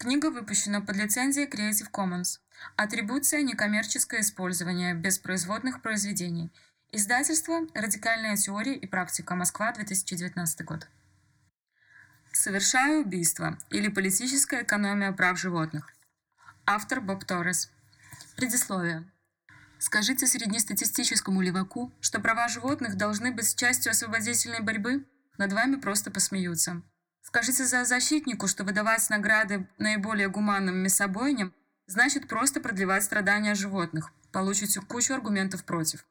Книга выпущена под лицензией Creative Commons. Атрибуция «Некоммерческое использование» без производных произведений. Издательство «Радикальная теория и практика. Москва, 2019 год». Совершаю убийство или политическая экономия прав животных. Автор Боб Торрес. Предисловие. Скажите среднестатистическому леваку, что права животных должны быть частью освободительной борьбы? Над вами просто посмеются. Скажите за защитнику, что выдавать награды наиболее гуманным мясобойням значит просто продлевать страдания животных. Получите кучу аргументов против.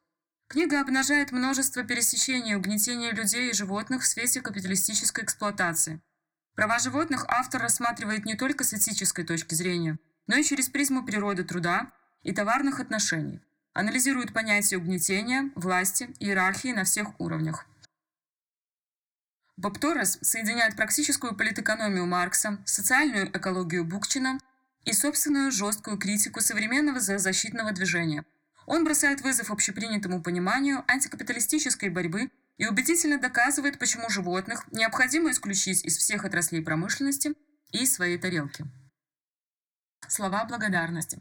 Книга обнажает множество пересечений угнетения людей и животных в свете капиталистической эксплуатации. Права животных автор рассматривает не только с этической точки зрения, но и через призму природы труда и товарных отношений анализирует понятие угнетения, власти, иерархии на всех уровнях. Боб Торрес соединяет практическую политэкономию Маркса, социальную экологию Букчина и собственную жесткую критику современного защитного движения. Он бросает вызов общепринятому пониманию антикапиталистической борьбы и убедительно доказывает, почему животных необходимо исключить из всех отраслей промышленности и из своей тарелки. Слова благодарности.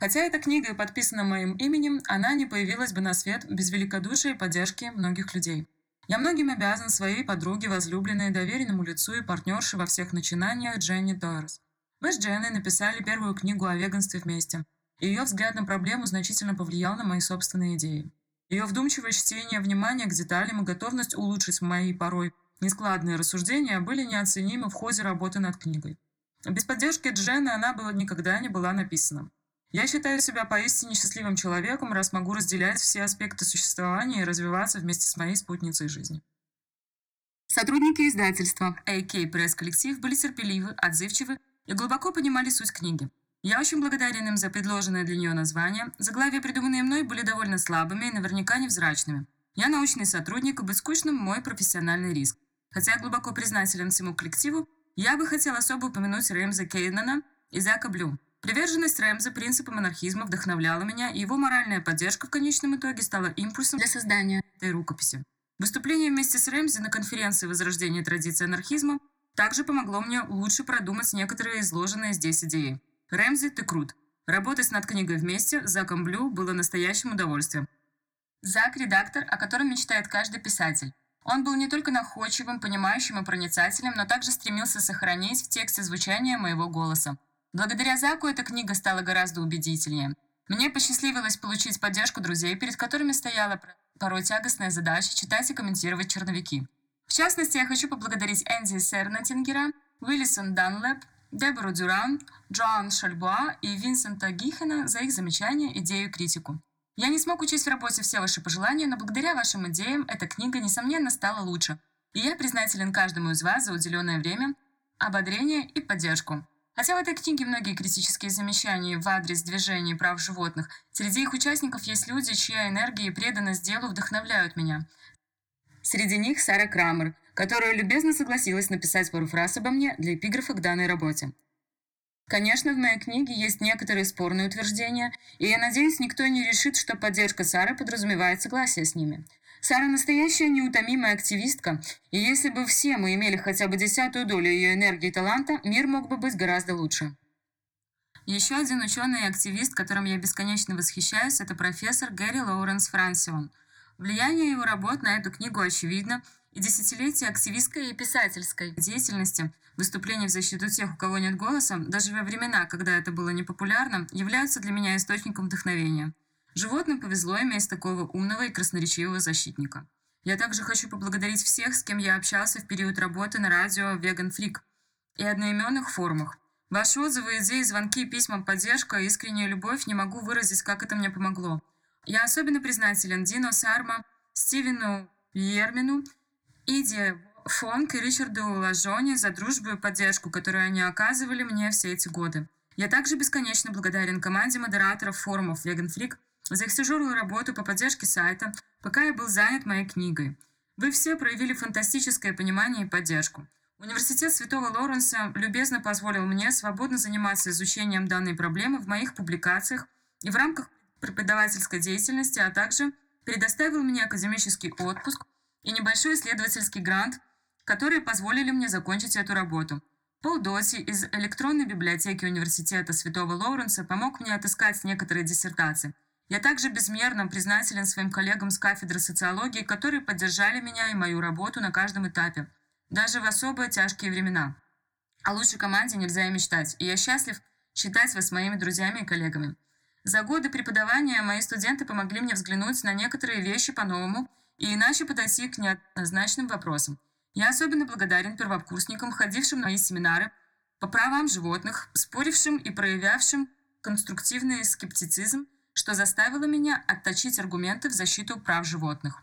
Хотя эта книга подписана моим именем, она не появилась бы на свет без великодушия и поддержки многих людей. Я многим обязан своей подруге, возлюбленной, доверенному лицу и партнерше во всех начинаниях Дженни Торрес. Мы с Дженной написали первую книгу о веганстве вместе. И ее взгляд на проблему значительно повлиял на мои собственные идеи. Ее вдумчивое чтение, внимание к деталям и готовность улучшить мои порой нескладные рассуждения были неоценимы в ходе работы над книгой. Без поддержки Дженны она бы никогда не была написана. Я считаю себя поистине счастливым человеком, раз могу разделять все аспекты существования и развиваться вместе с моей спутницей жизни. Сотрудники издательства AK пресс-коллектив были терпеливы, отзывчивы и глубоко понимали суть книги. Я очень благодарен им за предложенное для нее название. Заглавия, придуманные мной, были довольно слабыми и наверняка невзрачными. Я научный сотрудник, и быть скучным – мой профессиональный риск. Хотя я глубоко признателен всему коллективу, я бы хотел особо упомянуть Реймза Кейнана и Зака Блю, Приверженность Рэмза принципам анархизма вдохновляла меня, и его моральная поддержка в конечном итоге стала импульсом для создания этой рукописи. Выступление вместе с Рэмзи на конференции возрождения традиции анархизма также помогло мне лучше продумать некоторые изложенные здесь идеи. Рэмзи, ты крут. Работать над книгой вместе с Заком Блю было настоящим удовольствием. Зак – редактор, о котором мечтает каждый писатель. Он был не только находчивым, понимающим и проницательным, но также стремился сохранить в тексте звучание моего голоса. Благодаря Заку эта книга стала гораздо убедительнее. Мне посчастливилось получить поддержку друзей, перед которыми стояла порой тягостная задача читать и комментировать черновики. В частности, я хочу поблагодарить Энди Сернатингера, Уиллисон Данлэп, Дебору Дюран, Джоан Шальбуа и Винсента Гихена за их замечания, идею и критику. Я не смог учесть в работе все ваши пожелания, но благодаря вашим идеям эта книга, несомненно, стала лучше. И я признателен каждому из вас за уделенное время, ободрение и поддержку. Хотя в этой книге многие критические замечания в адрес движения прав животных, среди их участников есть люди, чья энергия и преданность делу вдохновляют меня. Среди них Сара Крамер, которая любезно согласилась написать пару фраз обо мне для эпиграфа к данной работе. Конечно, в моей книге есть некоторые спорные утверждения, и я надеюсь, никто не решит, что поддержка Сары подразумевает согласие с ними. Сара настоящая неутомимая активистка, и если бы все мы имели хотя бы десятую долю ее энергии и таланта, мир мог бы быть гораздо лучше. Еще один ученый и активист, которым я бесконечно восхищаюсь, это профессор Гэри Лоуренс Франсион. Влияние его работ на эту книгу очевидно, и десятилетия активистской и писательской деятельности, выступлений в защиту тех, у кого нет голоса, даже во времена, когда это было непопулярно, являются для меня источником вдохновения. Животным повезло иметь такого умного и красноречивого защитника. Я также хочу поблагодарить всех, с кем я общался в период работы на радио Vegan Freak и одноименных форумах. Ваши отзывы, идеи, звонки, письма, поддержка, искренняя любовь не могу выразить, как это мне помогло. Я особенно признателен Дино Сарма, Стивену Ермину, Иде Фонк и Ричарду Лажоне за дружбу и поддержку, которую они оказывали мне все эти годы. Я также бесконечно благодарен команде модераторов форумов Vegan Freak за их тяжелую работу по поддержке сайта, пока я был занят моей книгой. Вы все проявили фантастическое понимание и поддержку. Университет Святого Лоренса любезно позволил мне свободно заниматься изучением данной проблемы в моих публикациях и в рамках преподавательской деятельности, а также предоставил мне академический отпуск и небольшой исследовательский грант, которые позволили мне закончить эту работу. Пол Доси из электронной библиотеки Университета Святого Лоуренса помог мне отыскать некоторые диссертации. Я также безмерно признателен своим коллегам с кафедры социологии, которые поддержали меня и мою работу на каждом этапе, даже в особо тяжкие времена. О лучшей команде нельзя и мечтать, и я счастлив считать вас моими друзьями и коллегами. За годы преподавания мои студенты помогли мне взглянуть на некоторые вещи по-новому и иначе подойти к неоднозначным вопросам. Я особенно благодарен первокурсникам, ходившим на мои семинары по правам животных, спорившим и проявлявшим конструктивный скептицизм, что заставило меня отточить аргументы в защиту прав животных.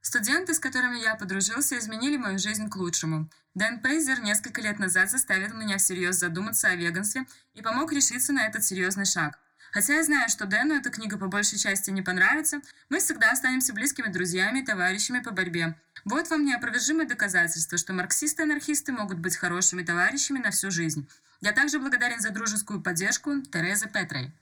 Студенты, с которыми я подружился, изменили мою жизнь к лучшему. Дэн Пейзер несколько лет назад заставил меня всерьез задуматься о веганстве и помог решиться на этот серьезный шаг – Хотя я знаю, что Дэну эта книга по большей части не понравится, мы всегда останемся близкими друзьями и товарищами по борьбе. Вот вам неопровержимое доказательство, что марксисты и анархисты могут быть хорошими товарищами на всю жизнь. Я также благодарен за дружескую поддержку Терезы Петрой.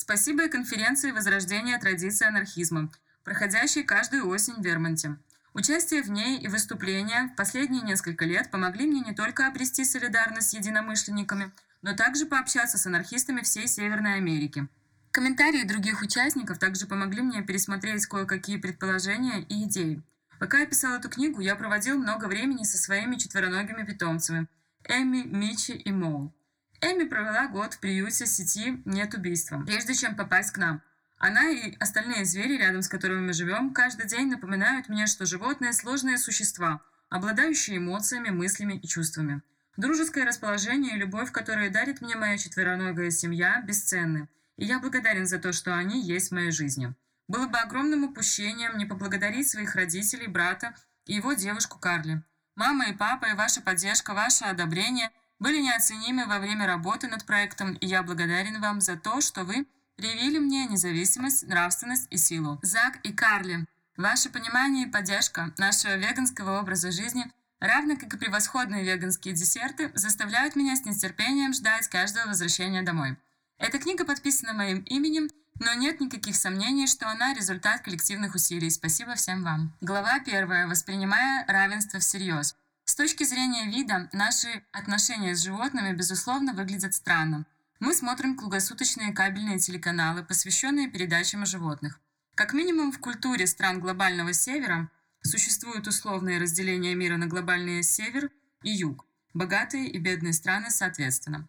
Спасибо и конференции возрождения традиции анархизма, проходящей каждую осень в Вермонте. Участие в ней и выступления в последние несколько лет помогли мне не только обрести солидарность с единомышленниками – но также пообщаться с анархистами всей Северной Америки. Комментарии других участников также помогли мне пересмотреть кое-какие предположения и идеи. Пока я писал эту книгу, я проводил много времени со своими четвероногими питомцами – Эми, Мичи и Моу. Эми провела год в приюте сети «Нет убийства», прежде чем попасть к нам. Она и остальные звери, рядом с которыми мы живем, каждый день напоминают мне, что животные – сложные существа, обладающие эмоциями, мыслями и чувствами – Дружеское расположение и любовь, которые дарит мне моя четвероногая семья, бесценны, и я благодарен за то, что они есть в моей жизни. Было бы огромным упущением не поблагодарить своих родителей, брата и его девушку Карли. Мама и папа и ваша поддержка, ваше одобрение были неоценимы во время работы над проектом, и я благодарен вам за то, что вы привили мне независимость, нравственность и силу. Зак и Карли, ваше понимание и поддержка нашего веганского образа жизни – равно как и превосходные веганские десерты, заставляют меня с нетерпением ждать каждого возвращения домой. Эта книга подписана моим именем, но нет никаких сомнений, что она результат коллективных усилий. Спасибо всем вам. Глава первая. Воспринимая равенство всерьез. С точки зрения вида, наши отношения с животными, безусловно, выглядят странно. Мы смотрим круглосуточные кабельные телеканалы, посвященные передачам о животных. Как минимум в культуре стран глобального севера Существует условное разделение мира на глобальный север и юг, богатые и бедные страны соответственно.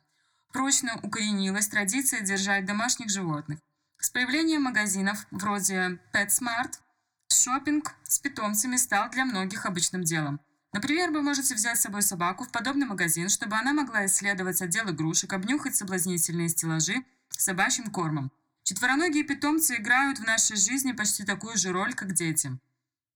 Прочно укоренилась традиция держать домашних животных. С появлением магазинов вроде PetSmart шопинг с питомцами стал для многих обычным делом. Например, вы можете взять с собой собаку в подобный магазин, чтобы она могла исследовать отдел игрушек, обнюхать соблазнительные стеллажи с собачьим кормом. Четвероногие питомцы играют в нашей жизни почти такую же роль, как дети.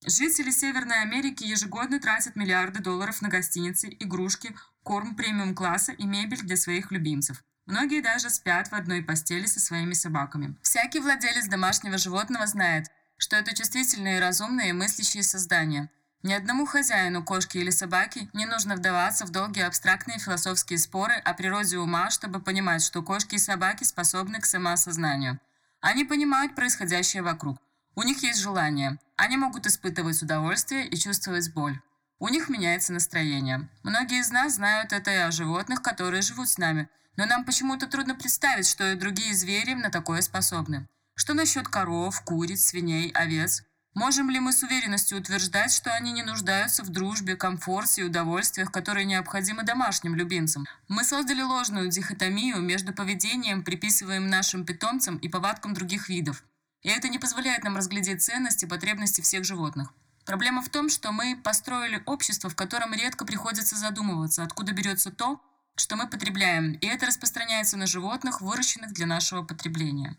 Жители Северной Америки ежегодно тратят миллиарды долларов на гостиницы, игрушки, корм премиум-класса и мебель для своих любимцев. Многие даже спят в одной постели со своими собаками. Всякий владелец домашнего животного знает, что это чувствительные, разумные и мыслящие создания. Ни одному хозяину кошки или собаки не нужно вдаваться в долгие абстрактные философские споры о природе ума, чтобы понимать, что кошки и собаки способны к самоосознанию. Они понимают происходящее вокруг – у них есть желание. Они могут испытывать удовольствие и чувствовать боль. У них меняется настроение. Многие из нас знают это и о животных, которые живут с нами, но нам почему-то трудно представить, что и другие звери на такое способны. Что насчет коров, куриц, свиней, овец? Можем ли мы с уверенностью утверждать, что они не нуждаются в дружбе, комфорте и удовольствиях, которые необходимы домашним любимцам? Мы создали ложную дихотомию между поведением, приписываемым нашим питомцам, и повадкам других видов. И это не позволяет нам разглядеть ценности и потребности всех животных. Проблема в том, что мы построили общество, в котором редко приходится задумываться, откуда берется то, что мы потребляем, и это распространяется на животных, выращенных для нашего потребления.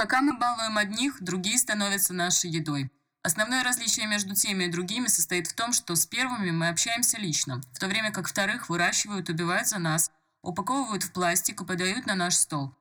Пока мы балуем одних, другие становятся нашей едой. Основное различие между теми и другими состоит в том, что с первыми мы общаемся лично, в то время как вторых выращивают, убивают за нас, упаковывают в пластик и подают на наш стол.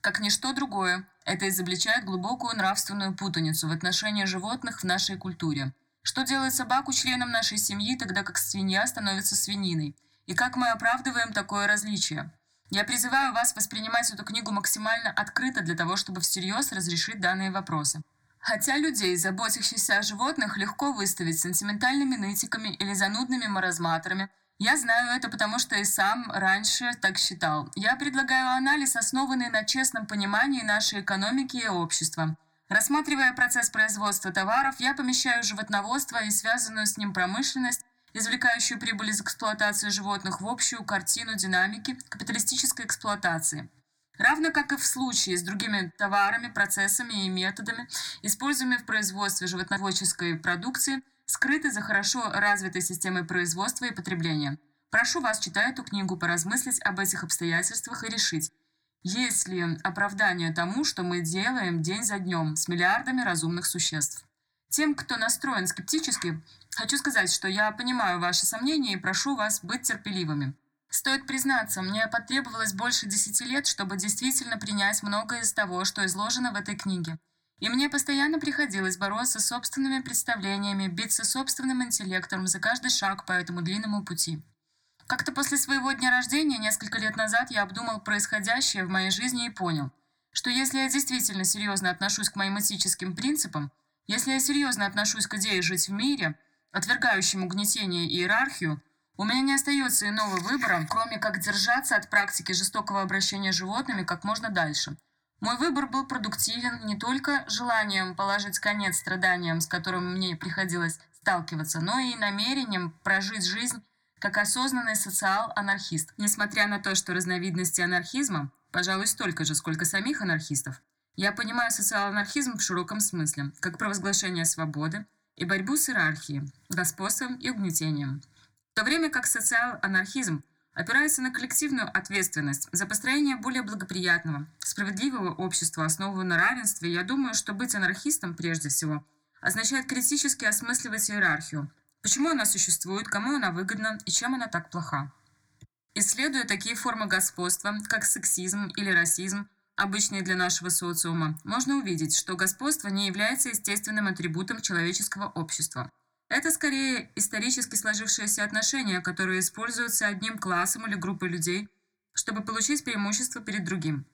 Как ничто другое, это изобличает глубокую нравственную путаницу в отношении животных в нашей культуре. Что делает собаку членом нашей семьи, тогда как свинья становится свининой? И как мы оправдываем такое различие? Я призываю вас воспринимать эту книгу максимально открыто для того, чтобы всерьез разрешить данные вопросы. Хотя людей, заботящихся о животных, легко выставить сентиментальными нытиками или занудными маразматорами, Я знаю это, потому что и сам раньше так считал. Я предлагаю анализ, основанный на честном понимании нашей экономики и общества. Рассматривая процесс производства товаров, я помещаю животноводство и связанную с ним промышленность, извлекающую прибыль из эксплуатации животных в общую картину динамики капиталистической эксплуатации. Равно как и в случае с другими товарами, процессами и методами, используемыми в производстве животноводческой продукции – скрыты за хорошо развитой системой производства и потребления. Прошу вас, читая эту книгу, поразмыслить об этих обстоятельствах и решить, есть ли оправдание тому, что мы делаем день за днем с миллиардами разумных существ. Тем, кто настроен скептически, хочу сказать, что я понимаю ваши сомнения и прошу вас быть терпеливыми. Стоит признаться, мне потребовалось больше десяти лет, чтобы действительно принять многое из того, что изложено в этой книге. И мне постоянно приходилось бороться с собственными представлениями, биться собственным интеллектом за каждый шаг по этому длинному пути. Как-то после своего дня рождения, несколько лет назад, я обдумал происходящее в моей жизни и понял, что если я действительно серьезно отношусь к моим этическим принципам, если я серьезно отношусь к идее жить в мире, отвергающему угнетение и иерархию, у меня не остается иного выбора, кроме как держаться от практики жестокого обращения с животными как можно дальше – мой выбор был продуктивен не только желанием положить конец страданиям, с которыми мне приходилось сталкиваться, но и намерением прожить жизнь как осознанный социал-анархист. Несмотря на то, что разновидности анархизма, пожалуй, столько же, сколько самих анархистов, я понимаю социал-анархизм в широком смысле, как провозглашение свободы и борьбу с иерархией, господством и угнетением. В то время как социал-анархизм опирается на коллективную ответственность за построение более благоприятного, справедливого общества, основанного на равенстве, я думаю, что быть анархистом прежде всего означает критически осмысливать иерархию. Почему она существует, кому она выгодна и чем она так плоха. Исследуя такие формы господства, как сексизм или расизм, обычные для нашего социума, можно увидеть, что господство не является естественным атрибутом человеческого общества – это скорее исторически сложившиеся отношения, которые используются одним классом или группой людей, чтобы получить преимущество перед другим.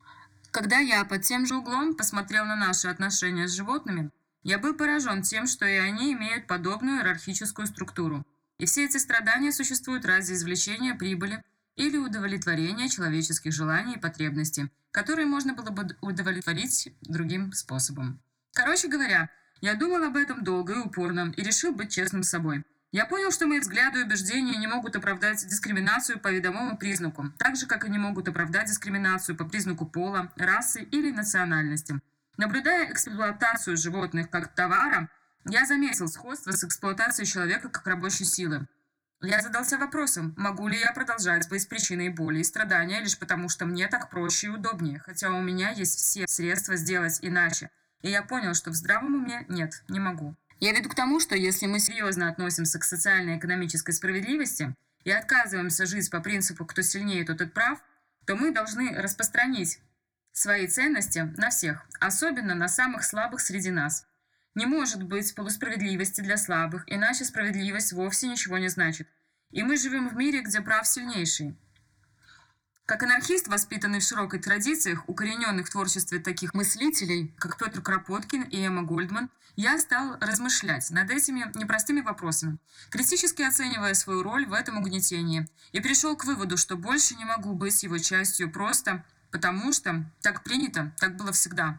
Когда я под тем же углом посмотрел на наши отношения с животными, я был поражен тем, что и они имеют подобную иерархическую структуру. И все эти страдания существуют ради извлечения прибыли или удовлетворения человеческих желаний и потребностей, которые можно было бы удовлетворить другим способом. Короче говоря, я думал об этом долго и упорно и решил быть честным с собой. Я понял, что мои взгляды и убеждения не могут оправдать дискриминацию по видовому признаку, так же, как и не могут оправдать дискриминацию по признаку пола, расы или национальности. Наблюдая эксплуатацию животных как товара, я заметил сходство с эксплуатацией человека как рабочей силы. Я задался вопросом, могу ли я продолжать быть причиной боли и страдания лишь потому, что мне так проще и удобнее, хотя у меня есть все средства сделать иначе – и я понял, что в здравом уме нет, не могу. Я веду к тому, что если мы серьезно относимся к социально-экономической справедливости и отказываемся жить по принципу «кто сильнее, тот и прав», то мы должны распространить свои ценности на всех, особенно на самых слабых среди нас. Не может быть полусправедливости для слабых, иначе справедливость вовсе ничего не значит. И мы живем в мире, где прав сильнейший. Как анархист, воспитанный в широкой традициях, укорененных в творчестве таких мыслителей, как Петр Кропоткин и Эмма Гольдман, я стал размышлять над этими непростыми вопросами, критически оценивая свою роль в этом угнетении, и пришел к выводу, что больше не могу быть его частью просто потому, что так принято, так было всегда.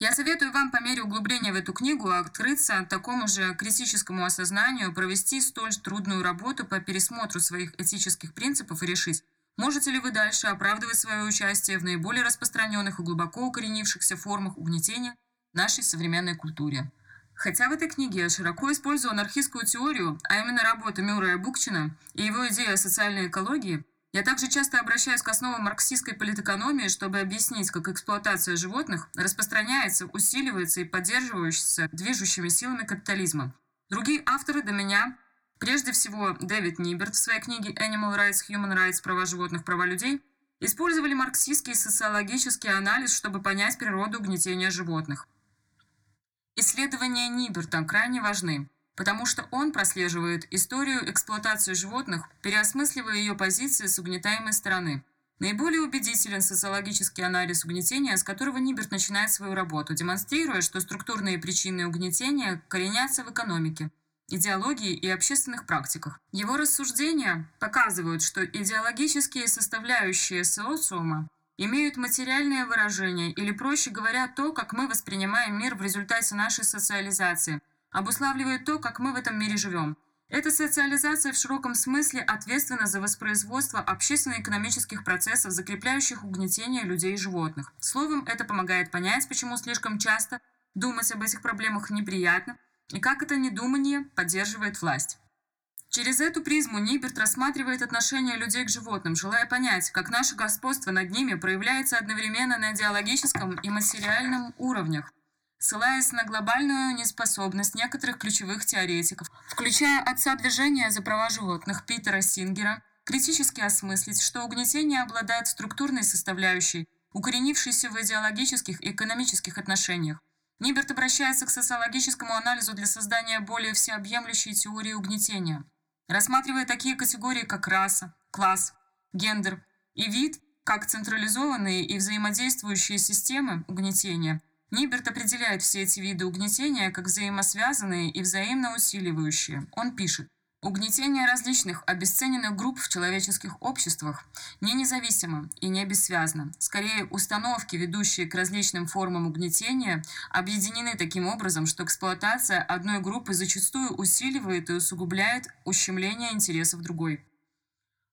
Я советую вам по мере углубления в эту книгу открыться такому же критическому осознанию, провести столь трудную работу по пересмотру своих этических принципов и решить, Можете ли вы дальше оправдывать свое участие в наиболее распространенных и глубоко укоренившихся формах угнетения нашей современной культуре? Хотя в этой книге я широко использую анархистскую теорию, а именно работу Мюррея Букчина и его идею о социальной экологии, я также часто обращаюсь к основам марксистской политэкономии, чтобы объяснить, как эксплуатация животных распространяется, усиливается и поддерживается движущими силами капитализма. Другие авторы до меня Прежде всего, Дэвид Ниберт в своей книге Animal Rights, Human Rights, права животных, права людей, использовали марксистский социологический анализ, чтобы понять природу угнетения животных. Исследования Ниберта крайне важны, потому что он прослеживает историю эксплуатации животных, переосмысливая ее позиции с угнетаемой стороны. Наиболее убедителен социологический анализ угнетения, с которого Ниберт начинает свою работу, демонстрируя, что структурные причины угнетения коренятся в экономике – идеологии и общественных практиках. Его рассуждения показывают, что идеологические составляющие социума имеют материальное выражение, или, проще говоря, то, как мы воспринимаем мир в результате нашей социализации, обуславливает то, как мы в этом мире живем. Эта социализация в широком смысле ответственна за воспроизводство общественно-экономических процессов, закрепляющих угнетение людей и животных. Словом, это помогает понять, почему слишком часто думать об этих проблемах неприятно, и как это недумание поддерживает власть. Через эту призму Ниберт рассматривает отношение людей к животным, желая понять, как наше господство над ними проявляется одновременно на идеологическом и материальном уровнях, ссылаясь на глобальную неспособность некоторых ключевых теоретиков, включая отца движения за права животных Питера Сингера, критически осмыслить, что угнетение обладает структурной составляющей, укоренившейся в идеологических и экономических отношениях, Ниберт обращается к социологическому анализу для создания более всеобъемлющей теории угнетения, рассматривая такие категории, как раса, класс, гендер и вид, как централизованные и взаимодействующие системы угнетения. Ниберт определяет все эти виды угнетения как взаимосвязанные и взаимно усиливающие. Он пишет, Угнетение различных обесцененных групп в человеческих обществах не независимо и не бессвязно. Скорее, установки, ведущие к различным формам угнетения, объединены таким образом, что эксплуатация одной группы зачастую усиливает и усугубляет ущемление интересов другой.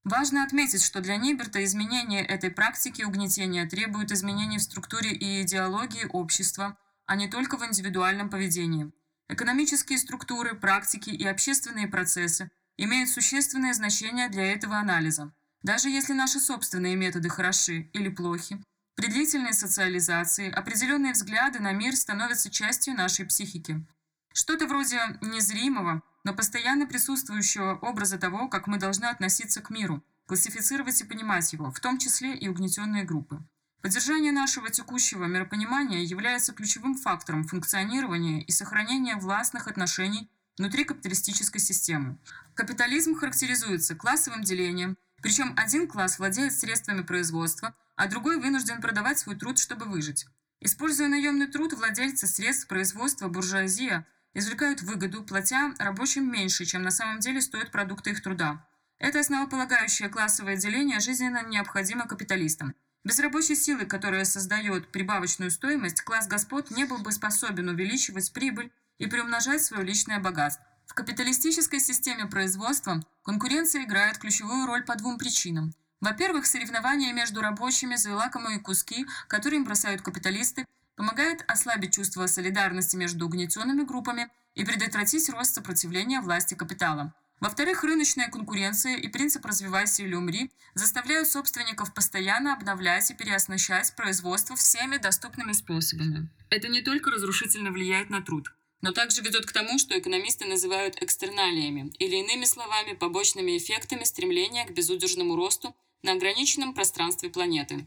Важно отметить, что для Ниберта изменение этой практики угнетения требует изменений в структуре и идеологии общества, а не только в индивидуальном поведении – Экономические структуры, практики и общественные процессы имеют существенное значение для этого анализа. Даже если наши собственные методы хороши или плохи, при длительной социализации определенные взгляды на мир становятся частью нашей психики. Что-то вроде незримого, но постоянно присутствующего образа того, как мы должны относиться к миру, классифицировать и понимать его, в том числе и угнетенные группы. Поддержание нашего текущего миропонимания является ключевым фактором функционирования и сохранения властных отношений внутри капиталистической системы. Капитализм характеризуется классовым делением, причем один класс владеет средствами производства, а другой вынужден продавать свой труд, чтобы выжить. Используя наемный труд, владельцы средств производства буржуазия извлекают выгоду, платя рабочим меньше, чем на самом деле стоят продукты их труда. Это основополагающее классовое деление жизненно необходимо капиталистам – без рабочей силы, которая создает прибавочную стоимость, класс господ не был бы способен увеличивать прибыль и приумножать свое личное богатство. В капиталистической системе производства конкуренция играет ключевую роль по двум причинам. Во-первых, соревнования между рабочими за лакомые куски, которые им бросают капиталисты, помогает ослабить чувство солидарности между угнетенными группами и предотвратить рост сопротивления власти капитала. Во-вторых, рыночная конкуренция и принцип «развивайся или умри» заставляют собственников постоянно обновлять и переоснащать производство всеми доступными способами. Это не только разрушительно влияет на труд, но также ведет к тому, что экономисты называют экстерналиями, или иными словами, побочными эффектами стремления к безудержному росту на ограниченном пространстве планеты.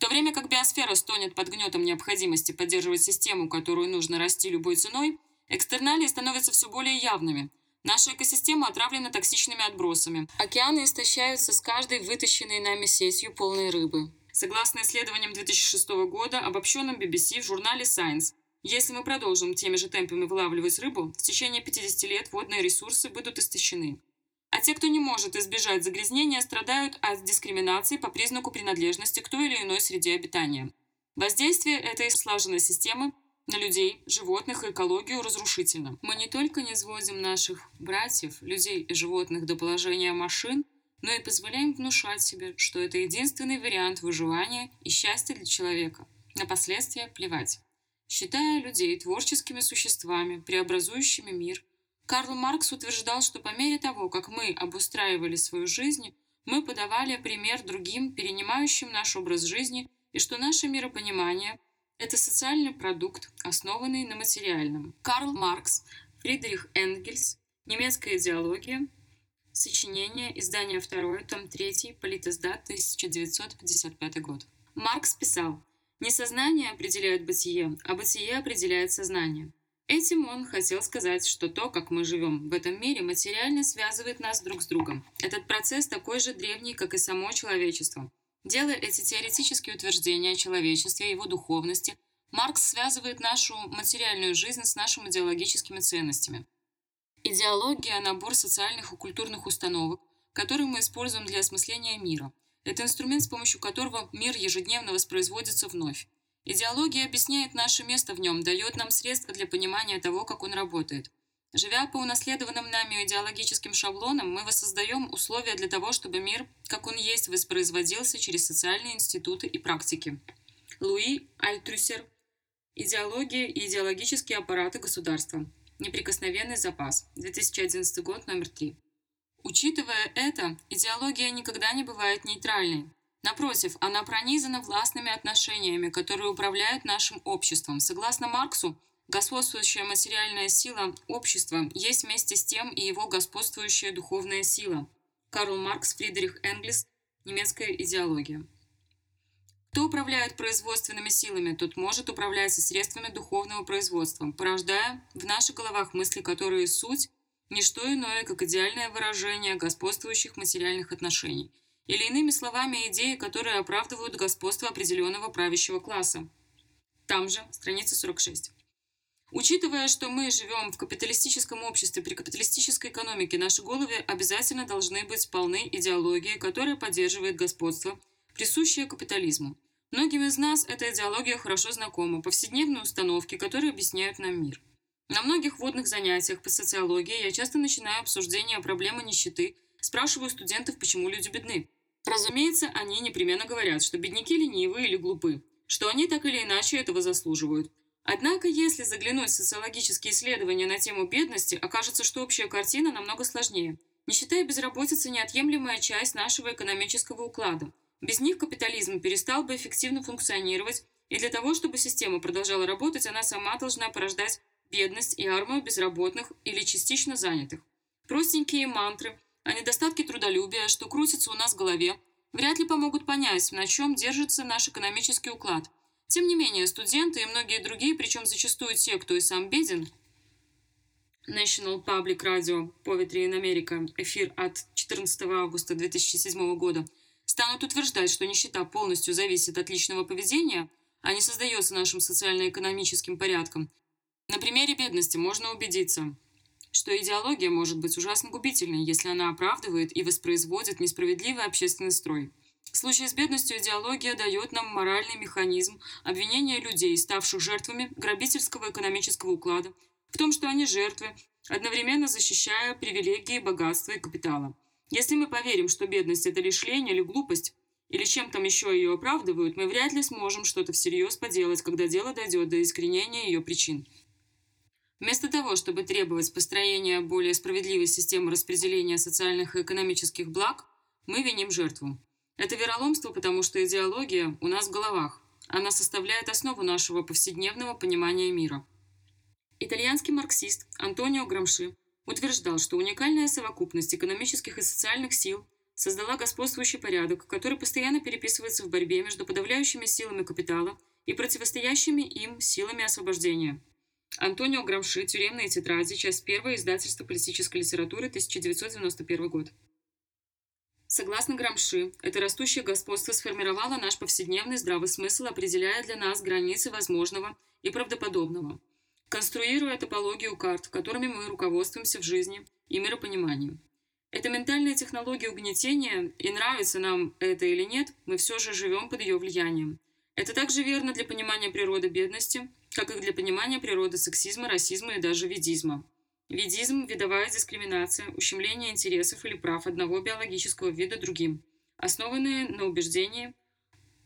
В то время как биосфера стонет под гнетом необходимости поддерживать систему, которую нужно расти любой ценой, экстерналии становятся все более явными – Наша экосистема отравлена токсичными отбросами. Океаны истощаются с каждой вытащенной нами сетью полной рыбы. Согласно исследованиям 2006 года, обобщенным BBC в журнале Science, если мы продолжим теми же темпами вылавливать рыбу, в течение 50 лет водные ресурсы будут истощены. А те, кто не может избежать загрязнения, страдают от дискриминации по признаку принадлежности к той или иной среде обитания. Воздействие этой слаженной системы на людей, животных и экологию разрушительно. Мы не только не сводим наших братьев, людей и животных до положения машин, но и позволяем внушать себе, что это единственный вариант выживания и счастья для человека. На последствия плевать. Считая людей творческими существами, преобразующими мир, Карл Маркс утверждал, что по мере того, как мы обустраивали свою жизнь, мы подавали пример другим, перенимающим наш образ жизни, и что наше миропонимание – это социальный продукт, основанный на материальном. Карл Маркс, Фридрих Энгельс, немецкая идеология, сочинение, издание 2, том 3, политиздат, 1955 год. Маркс писал, «Не сознание определяет бытие, а бытие определяет сознание». Этим он хотел сказать, что то, как мы живем в этом мире, материально связывает нас друг с другом. Этот процесс такой же древний, как и само человечество. Делая эти теоретические утверждения о человечестве и его духовности, Маркс связывает нашу материальную жизнь с нашими идеологическими ценностями. Идеология – набор социальных и культурных установок, которые мы используем для осмысления мира. Это инструмент, с помощью которого мир ежедневно воспроизводится вновь. Идеология объясняет наше место в нем, дает нам средства для понимания того, как он работает. Живя по унаследованным нами идеологическим шаблонам, мы воссоздаем условия для того, чтобы мир, как он есть, воспроизводился через социальные институты и практики. Луи Альтрюсер. Идеология и идеологические аппараты государства. Неприкосновенный запас. 2011 год, номер 3. Учитывая это, идеология никогда не бывает нейтральной. Напротив, она пронизана властными отношениями, которые управляют нашим обществом. Согласно Марксу, господствующая материальная сила общества есть вместе с тем и его господствующая духовная сила. Карл Маркс, Фридрих Энгельс, немецкая идеология. Кто управляет производственными силами, тот может управлять и средствами духовного производства, порождая в наших головах мысли, которые суть – не что иное, как идеальное выражение господствующих материальных отношений – или иными словами, идеи, которые оправдывают господство определенного правящего класса. Там же, страница 46. Учитывая, что мы живем в капиталистическом обществе, при капиталистической экономике, наши головы обязательно должны быть полны идеологии, которая поддерживает господство, присущее капитализму. Многим из нас эта идеология хорошо знакома, повседневные установки, которые объясняют нам мир. На многих водных занятиях по социологии я часто начинаю обсуждение проблемы нищеты, спрашиваю студентов, почему люди бедны. Разумеется, они непременно говорят, что бедняки ленивы или глупы, что они так или иначе этого заслуживают. Однако, если заглянуть в социологические исследования на тему бедности, окажется, что общая картина намного сложнее. Нищета и безработица – неотъемлемая часть нашего экономического уклада. Без них капитализм перестал бы эффективно функционировать, и для того, чтобы система продолжала работать, она сама должна порождать бедность и армию безработных или частично занятых. Простенькие мантры – а недостатки трудолюбия, что крутятся у нас в голове, вряд ли помогут понять, на чем держится наш экономический уклад. Тем не менее, студенты и многие другие, причем зачастую те, кто и сам беден, National Public Radio Poverty in America, эфир от 14 августа 2007 года, станут утверждать, что нищета полностью зависит от личного поведения, а не создается нашим социально-экономическим порядком. На примере бедности можно убедиться – что идеология может быть ужасно губительной, если она оправдывает и воспроизводит несправедливый общественный строй. В случае с бедностью идеология дает нам моральный механизм обвинения людей, ставших жертвами грабительского экономического уклада, в том, что они жертвы, одновременно защищая привилегии, богатства и капитала. Если мы поверим, что бедность – это лишь лень или глупость, или чем там еще ее оправдывают, мы вряд ли сможем что-то всерьез поделать, когда дело дойдет до искоренения ее причин. Вместо того, чтобы требовать построения более справедливой системы распределения социальных и экономических благ, мы виним жертву. Это вероломство, потому что идеология у нас в головах. Она составляет основу нашего повседневного понимания мира. Итальянский марксист Антонио Грамши утверждал, что уникальная совокупность экономических и социальных сил создала господствующий порядок, который постоянно переписывается в борьбе между подавляющими силами капитала и противостоящими им силами освобождения – Антонио Грамши, «Тюремные тетради», часть 1, издательство политической литературы, 1991 год. Согласно Грамши, это растущее господство сформировало наш повседневный здравый смысл, определяя для нас границы возможного и правдоподобного, конструируя топологию карт, которыми мы руководствуемся в жизни и миропонимании. Это ментальная технология угнетения, и нравится нам это или нет, мы все же живем под ее влиянием. Это также верно для понимания природы бедности – как и для понимания природы сексизма, расизма и даже ведизма. Ведизм – видовая дискриминация, ущемление интересов или прав одного биологического вида другим, основанные на убеждении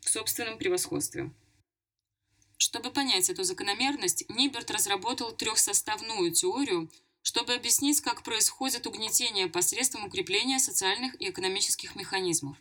в собственном превосходстве. Чтобы понять эту закономерность, Ниберт разработал трехсоставную теорию, чтобы объяснить, как происходит угнетение посредством укрепления социальных и экономических механизмов.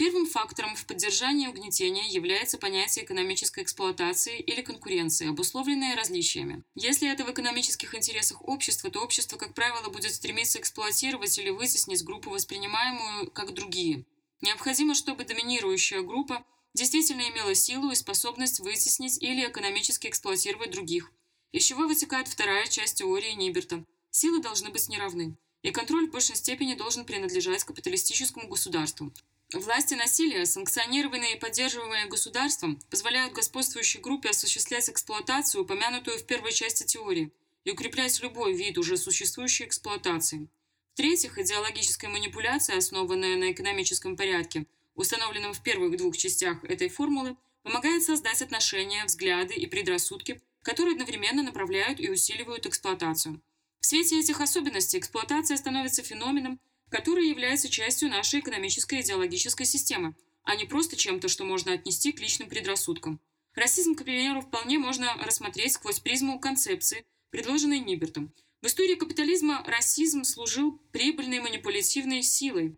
Первым фактором в поддержании угнетения является понятие экономической эксплуатации или конкуренции, обусловленное различиями. Если это в экономических интересах общества, то общество, как правило, будет стремиться эксплуатировать или вытеснить группу, воспринимаемую как другие. Необходимо, чтобы доминирующая группа действительно имела силу и способность вытеснить или экономически эксплуатировать других. Из чего вытекает вторая часть теории Ниберта. Силы должны быть неравны, и контроль в большей степени должен принадлежать капиталистическому государству. Власти насилия, санкционированные и поддерживаемые государством, позволяют господствующей группе осуществлять эксплуатацию, упомянутую в первой части теории, и укреплять любой вид уже существующей эксплуатации. В-третьих, идеологическая манипуляция, основанная на экономическом порядке, установленном в первых двух частях этой формулы, помогает создать отношения, взгляды и предрассудки, которые одновременно направляют и усиливают эксплуатацию. В свете этих особенностей эксплуатация становится феноменом, который является частью нашей экономической и идеологической системы, а не просто чем-то, что можно отнести к личным предрассудкам. Расизм, к примеру, вполне можно рассмотреть сквозь призму концепции, предложенной Нибертом. В истории капитализма расизм служил прибыльной манипулятивной силой,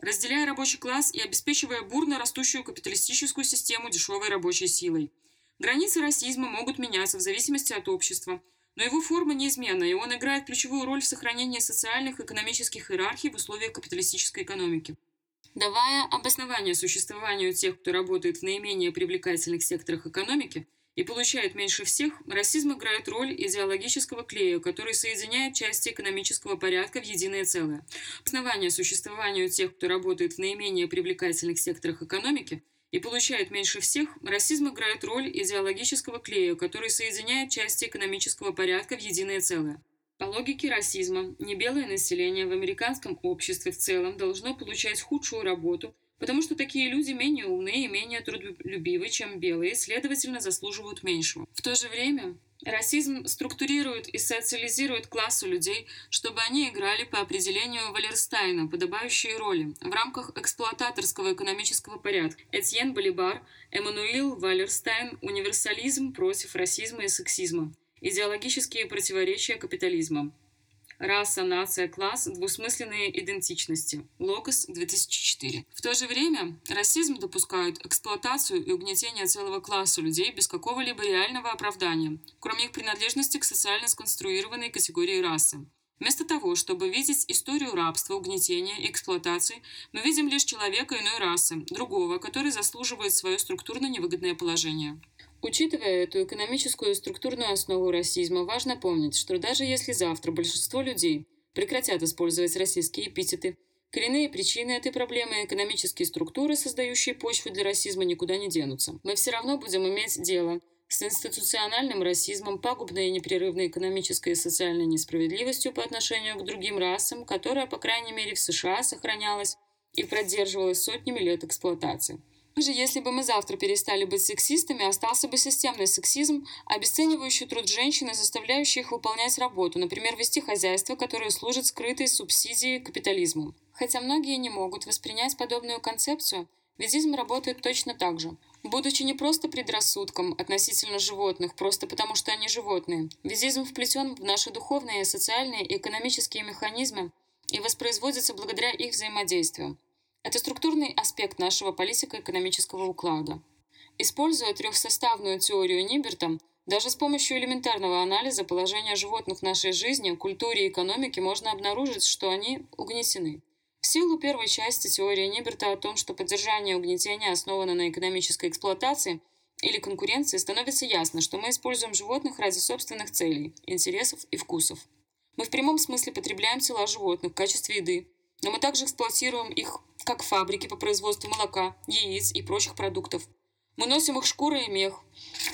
разделяя рабочий класс и обеспечивая бурно растущую капиталистическую систему дешевой рабочей силой. Границы расизма могут меняться в зависимости от общества, но его форма неизменна, и он играет ключевую роль в сохранении социальных и экономических иерархий в условиях капиталистической экономики. Давая обоснование существованию тех, кто работает в наименее привлекательных секторах экономики и получает меньше всех, расизм играет роль идеологического клея, который соединяет части экономического порядка в единое целое. Обоснование существованию тех, кто работает в наименее привлекательных секторах экономики и получает меньше всех, расизм играет роль идеологического клея, который соединяет части экономического порядка в единое целое. По логике расизма, небелое население в американском обществе в целом должно получать худшую работу, потому что такие люди менее умные и менее трудолюбивы, чем белые, следовательно, заслуживают меньшего. В то же время расизм структурирует и социализирует классы людей, чтобы они играли по определению Валлерстайна подобающие роли в рамках эксплуататорского экономического порядка. Этьен Балибар, Иммануил Валлерстайн «Универсализм против расизма и сексизма». Идеологические противоречия капитализма. Раса, нация, класс, двусмысленные идентичности. Логос, 2004. В то же время расизм допускает эксплуатацию и угнетение целого класса людей без какого-либо реального оправдания, кроме их принадлежности к социально сконструированной категории расы. Вместо того, чтобы видеть историю рабства, угнетения и эксплуатации, мы видим лишь человека иной расы, другого, который заслуживает свое структурно невыгодное положение. Учитывая эту экономическую и структурную основу расизма, важно помнить, что даже если завтра большинство людей прекратят использовать российские эпитеты, коренные причины этой проблемы и экономические структуры, создающие почву для расизма, никуда не денутся. Мы все равно будем иметь дело с институциональным расизмом, пагубной и непрерывной экономической и социальной несправедливостью по отношению к другим расам, которая, по крайней мере, в США сохранялась и продерживалась сотнями лет эксплуатации. Также, если бы мы завтра перестали быть сексистами, остался бы системный сексизм, обесценивающий труд женщин и заставляющий их выполнять работу, например, вести хозяйство, которое служит скрытой субсидией капитализму. Хотя многие не могут воспринять подобную концепцию, ведизм работает точно так же. Будучи не просто предрассудком относительно животных, просто потому что они животные, ведизм вплетен в наши духовные, социальные и экономические механизмы и воспроизводится благодаря их взаимодействию. Это структурный аспект нашего политико-экономического уклада. Используя трехсоставную теорию Ниберта, даже с помощью элементарного анализа положения животных в нашей жизни, культуре и экономике можно обнаружить, что они угнетены. В силу первой части теории Ниберта о том, что поддержание угнетения основано на экономической эксплуатации или конкуренции, становится ясно, что мы используем животных ради собственных целей, интересов и вкусов. Мы в прямом смысле потребляем тела животных в качестве еды, но мы также эксплуатируем их как фабрики по производству молока, яиц и прочих продуктов. Мы носим их шкуры и мех.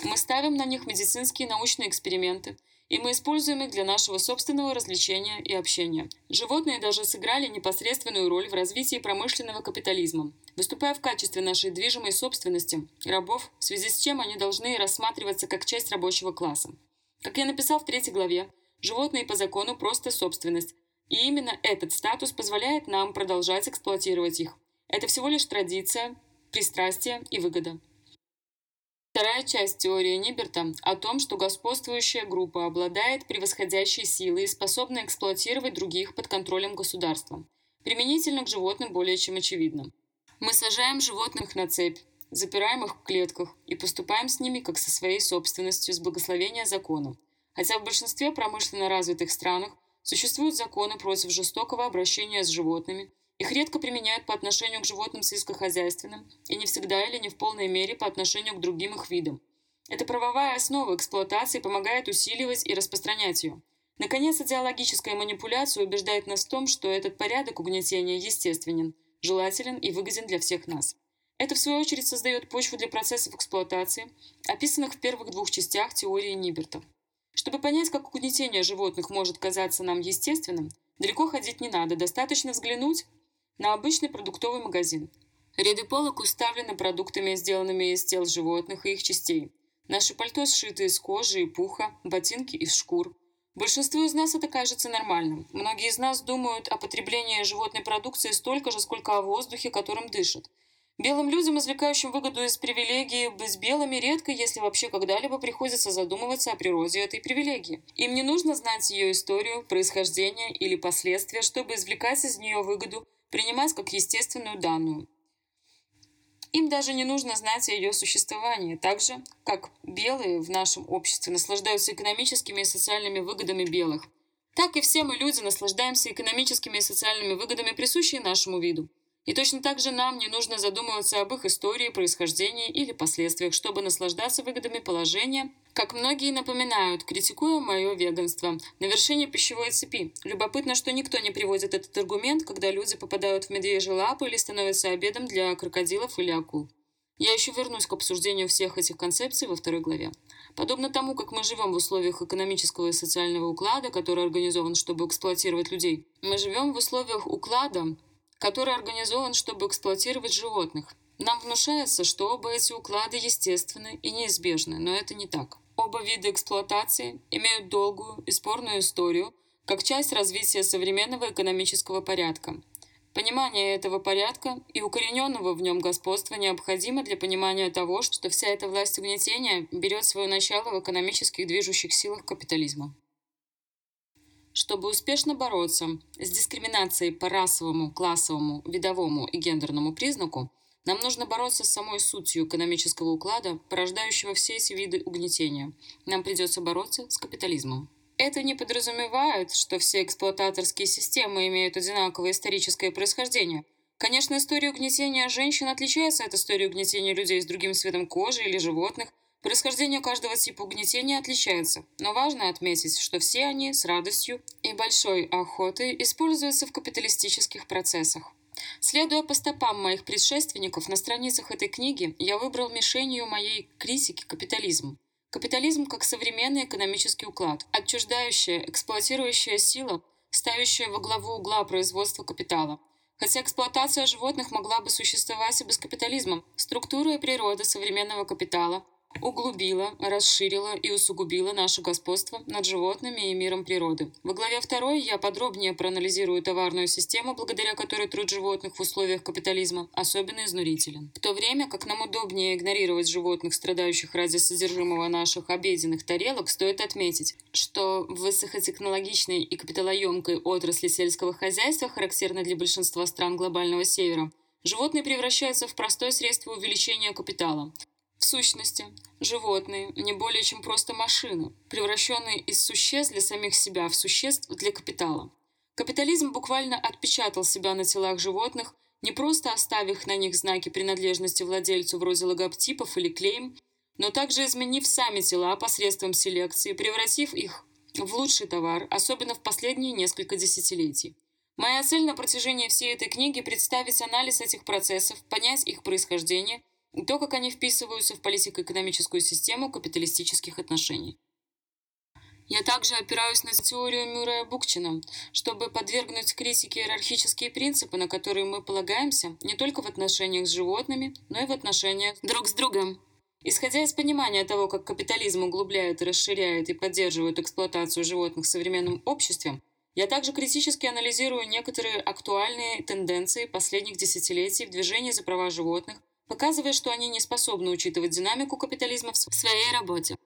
Мы ставим на них медицинские и научные эксперименты, и мы используем их для нашего собственного развлечения и общения. Животные даже сыграли непосредственную роль в развитии промышленного капитализма, выступая в качестве нашей движимой собственности рабов, в связи с чем они должны рассматриваться как часть рабочего класса. Как я написал в третьей главе, животные по закону просто собственность, и именно этот статус позволяет нам продолжать эксплуатировать их. Это всего лишь традиция, пристрастие и выгода. Вторая часть теории Ниберта о том, что господствующая группа обладает превосходящей силой и способна эксплуатировать других под контролем государства. Применительно к животным более чем очевидно. Мы сажаем животных на цепь, запираем их в клетках и поступаем с ними как со своей собственностью с благословения закона. Хотя в большинстве промышленно развитых странах Существуют законы против жестокого обращения с животными. Их редко применяют по отношению к животным сельскохозяйственным и не всегда или не в полной мере по отношению к другим их видам. Эта правовая основа эксплуатации помогает усиливать и распространять ее. Наконец, идеологическая манипуляция убеждает нас в том, что этот порядок угнетения естественен, желателен и выгоден для всех нас. Это, в свою очередь, создает почву для процессов эксплуатации, описанных в первых двух частях теории Ниберта. Чтобы понять, как угнетение животных может казаться нам естественным, далеко ходить не надо, достаточно взглянуть на обычный продуктовый магазин. Ряды полок уставлены продуктами, сделанными из тел животных и их частей. Наши пальто сшиты из кожи и пуха, ботинки из шкур. Большинству из нас это кажется нормальным. Многие из нас думают о потреблении животной продукции столько же, сколько о воздухе, которым дышат. Белым людям, извлекающим выгоду из привилегии быть белыми, редко, если вообще когда-либо приходится задумываться о природе этой привилегии. Им не нужно знать ее историю, происхождение или последствия, чтобы извлекать из нее выгоду, принимать как естественную данную. Им даже не нужно знать о ее существовании, так же, как белые в нашем обществе наслаждаются экономическими и социальными выгодами белых. Так и все мы, люди, наслаждаемся экономическими и социальными выгодами, присущими нашему виду. И точно так же нам не нужно задумываться об их истории, происхождении или последствиях, чтобы наслаждаться выгодами положения, как многие напоминают, критикуя мое веганство на вершине пищевой цепи. Любопытно, что никто не приводит этот аргумент, когда люди попадают в медвежьи лапы или становятся обедом для крокодилов или акул. Я еще вернусь к обсуждению всех этих концепций во второй главе. Подобно тому, как мы живем в условиях экономического и социального уклада, который организован, чтобы эксплуатировать людей, мы живем в условиях уклада, который организован, чтобы эксплуатировать животных. Нам внушается, что оба эти уклады естественны и неизбежны, но это не так. Оба вида эксплуатации имеют долгую и спорную историю, как часть развития современного экономического порядка. Понимание этого порядка и укорененного в нем господства необходимо для понимания того, что вся эта власть угнетения берет свое начало в экономических движущих силах капитализма. Чтобы успешно бороться с дискриминацией по расовому, классовому, видовому и гендерному признаку, нам нужно бороться с самой сутью экономического уклада, порождающего все эти виды угнетения. Нам придется бороться с капитализмом. Это не подразумевает, что все эксплуататорские системы имеют одинаковое историческое происхождение. Конечно, история угнетения женщин отличается от истории угнетения людей с другим цветом кожи или животных – Происхождение каждого типа угнетения отличается, но важно отметить, что все они с радостью и большой охотой используются в капиталистических процессах. Следуя по стопам моих предшественников, на страницах этой книги я выбрал мишенью моей критики капитализм. Капитализм как современный экономический уклад, отчуждающая, эксплуатирующая сила, ставящая во главу угла производства капитала. Хотя эксплуатация животных могла бы существовать и без капитализма, структура и природа современного капитала – углубила, расширила и усугубила наше господство над животными и миром природы. Во главе второй я подробнее проанализирую товарную систему, благодаря которой труд животных в условиях капитализма особенно изнурителен. В то время как нам удобнее игнорировать животных, страдающих ради содержимого наших обеденных тарелок, стоит отметить, что в высокотехнологичной и капиталоемкой отрасли сельского хозяйства, характерной для большинства стран глобального севера, животные превращаются в простое средство увеличения капитала. В сущности, животные не более чем просто машины, превращенные из существ для самих себя в существ для капитала. Капитализм буквально отпечатал себя на телах животных, не просто оставив на них знаки принадлежности владельцу вроде логотипов или клейм, но также изменив сами тела посредством селекции, превратив их в лучший товар, особенно в последние несколько десятилетий. Моя цель на протяжении всей этой книги – представить анализ этих процессов, понять их происхождение – то, как они вписываются в политико-экономическую систему капиталистических отношений. Я также опираюсь на теорию Мюррея Букчина, чтобы подвергнуть критике иерархические принципы, на которые мы полагаемся не только в отношениях с животными, но и в отношениях друг с другом. Исходя из понимания того, как капитализм углубляет, расширяет и поддерживает эксплуатацию животных в современном обществе, я также критически анализирую некоторые актуальные тенденции последних десятилетий в движении за права животных, показывая, что они не способны учитывать динамику капитализма в своей работе.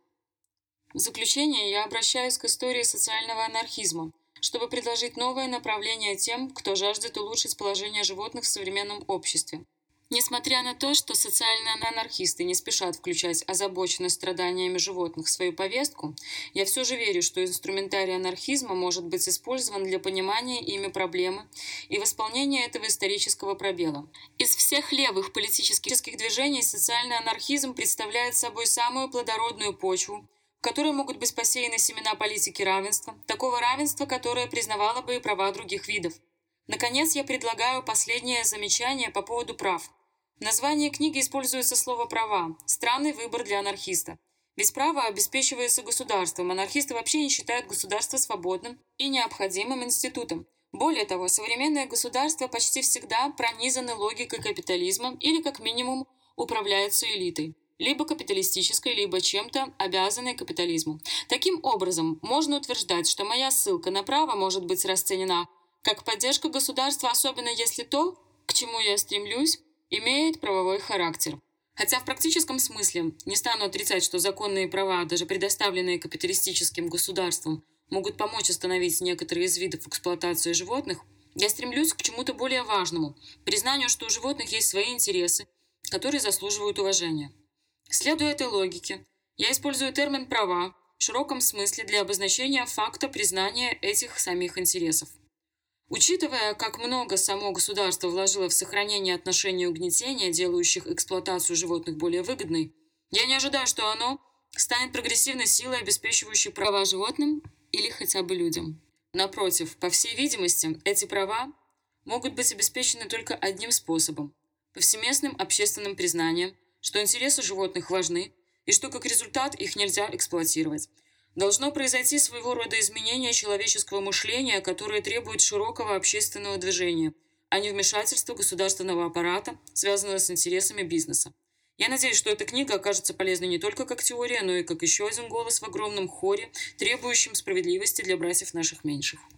В заключение я обращаюсь к истории социального анархизма, чтобы предложить новое направление тем, кто жаждет улучшить положение животных в современном обществе. Несмотря на то, что социальные анархисты не спешат включать озабоченность страданиями животных в свою повестку, я все же верю, что инструментарий анархизма может быть использован для понимания ими проблемы и восполнения этого исторического пробела. Из всех левых политических движений социальный анархизм представляет собой самую плодородную почву, в которой могут быть посеяны семена политики равенства, такого равенства, которое признавало бы и права других видов. Наконец, я предлагаю последнее замечание по поводу прав – в названии книги используется слово «права» – странный выбор для анархиста. Ведь право обеспечивается государством. Анархисты вообще не считают государство свободным и необходимым институтом. Более того, современное государство почти всегда пронизано логикой капитализма или, как минимум, управляется элитой либо капиталистической, либо чем-то обязанной капитализму. Таким образом, можно утверждать, что моя ссылка на право может быть расценена как поддержка государства, особенно если то, к чему я стремлюсь, имеет правовой характер. Хотя в практическом смысле не стану отрицать, что законные права, даже предоставленные капиталистическим государством, могут помочь остановить некоторые из видов эксплуатации животных, я стремлюсь к чему-то более важному – признанию, что у животных есть свои интересы, которые заслуживают уважения. Следуя этой логике, я использую термин «права» в широком смысле для обозначения факта признания этих самих интересов. Учитывая, как много само государство вложило в сохранение отношений угнетения, делающих эксплуатацию животных более выгодной, я не ожидаю, что оно станет прогрессивной силой, обеспечивающей права животным или хотя бы людям. Напротив, по всей видимости, эти права могут быть обеспечены только одним способом – повсеместным общественным признанием, что интересы животных важны и что как результат их нельзя эксплуатировать. Должно произойти своего рода изменение человеческого мышления, которое требует широкого общественного движения, а не вмешательства государственного аппарата, связанного с интересами бизнеса. Я надеюсь, что эта книга окажется полезной не только как теория, но и как еще один голос в огромном хоре, требующем справедливости для братьев наших меньших.